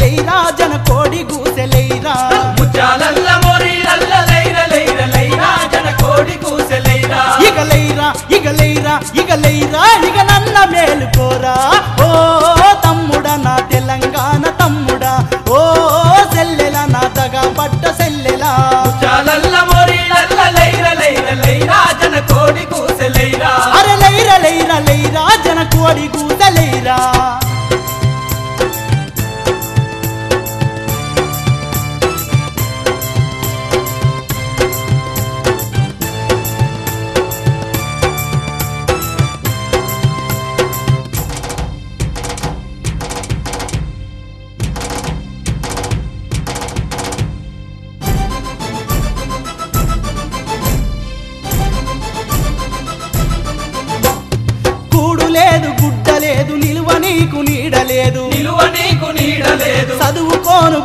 Lyra జన కోడి గూసెలైరా ముచ్చాలల్ల మోరీలల్ల లైర లైర Lyra జన కోడి గూసెలైరా ఇక లైరా ఇక లైరా ఇక లైరా ఇక నన్న మేలుకోరా ఓ తమ్ముడా నా తెలంగాణ తమ్ముడా. ఓ సెల్లెల నా దగ పట్ట సెల్లెలా. ముచ్చాలల్ల మోరీలల్ల లైర లైర లైరా జన కోడి గూసెలైరా అరే లైర లైర లైరా జన కోడి గూసెలైరా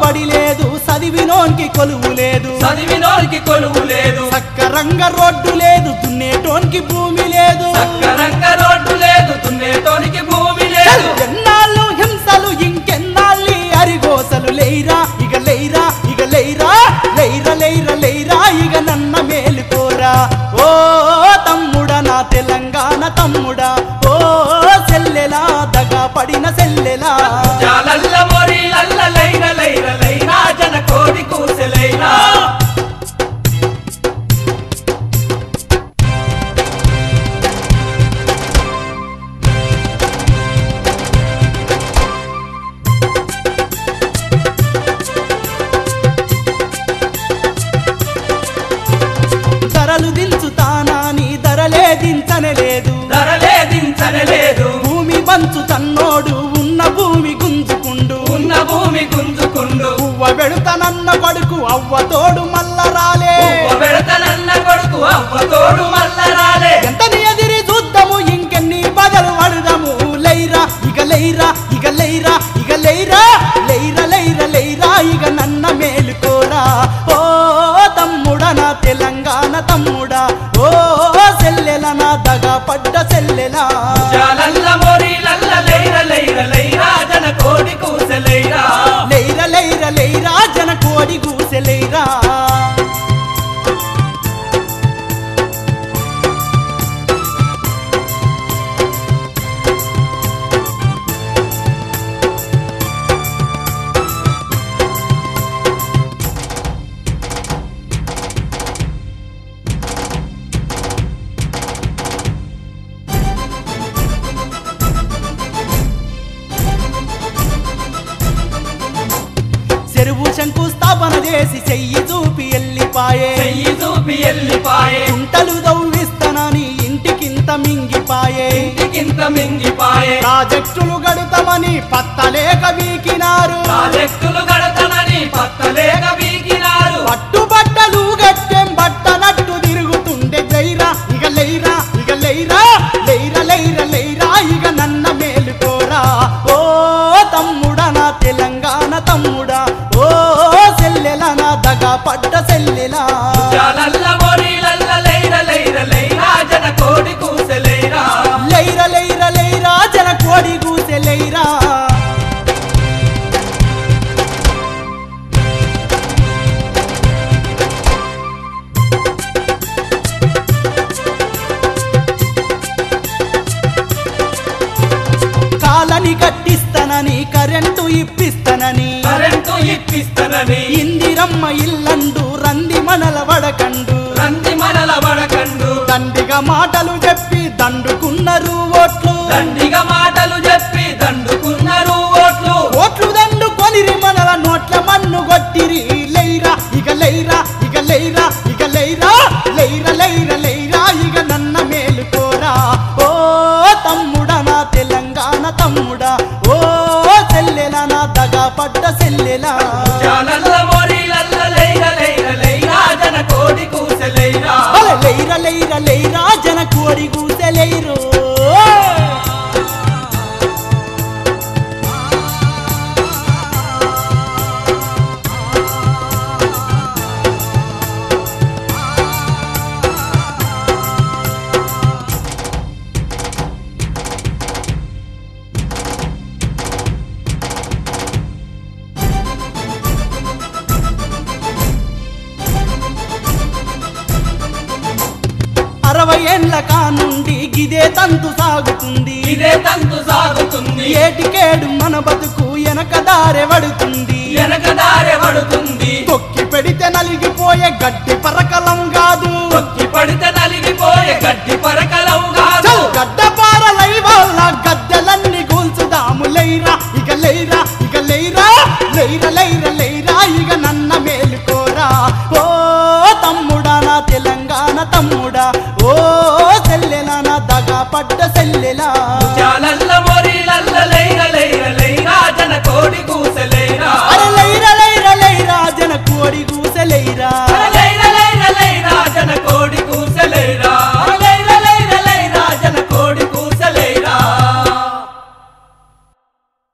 పడి లేదు చదివినోన్కి కొలువు లేదు. చదివినోన్కి కొలువు లేదు. సక్కరంగ రోడ్డు లేదు దున్నేటోన్కి భూమి లేదు. సక్కరంగ తోడు మల్ల రాలే వడిగూసెలేరా చేసి చెయ్యి చూపి ఎల్లిపాయే. చెయ్యి చూపి ఎల్లిపాయే. కుంటలు దౌవిస్తానని ఇంటికింత మింగిపాయే. ఇంటికింత మింగిపాయే. ప్రాజెక్టులు గడుతామని పత్తలేక వీకినారు. ప్రాజెక్టు ఇప్పిస్తనని ఇందిరమ్మ ఇల్లండు రంది మనల వడకండు. రంది మనల వడకండు. దండిగా మాటలు చెప్పి దండుకున్నారు లేరా లేరా లేరా జన కోడిగు ఏళ్ళ కానుండి గిదే తంతు సాగుతుంది. ఇదే తంతు సాగుతుంది. ఏటికేడు మన బతుకు వెనక దారే పడుతుంది. వెనక దారే పడుతుంది. తొక్కి పెడితే నలిగిపోయే గడ్డి పరకలం కాదు. తొక్కి పడితే నలిగిపోయే గడ్డి పర